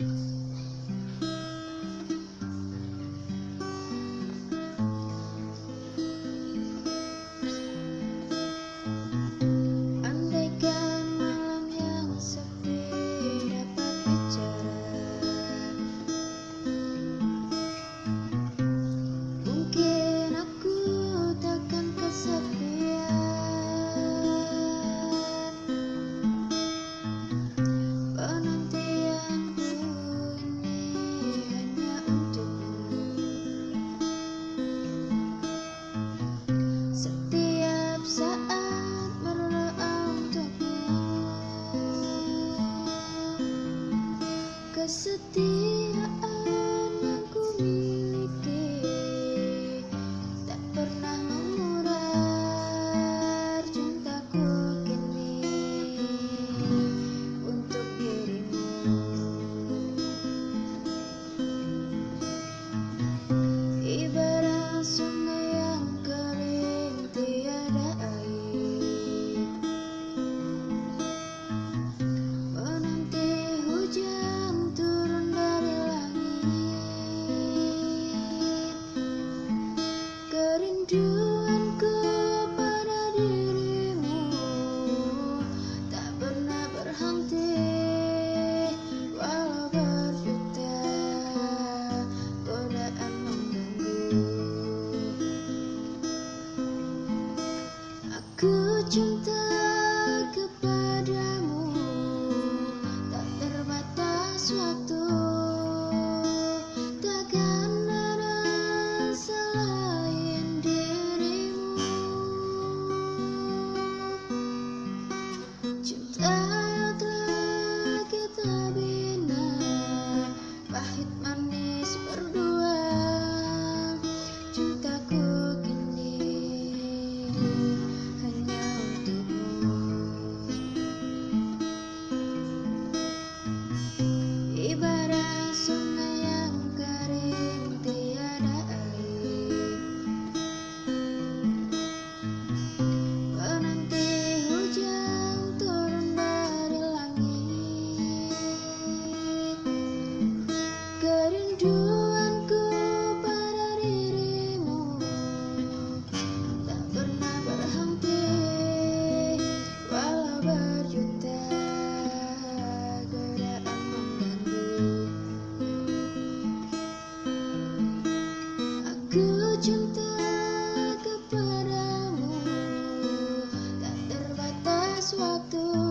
Música Aku cinta suatu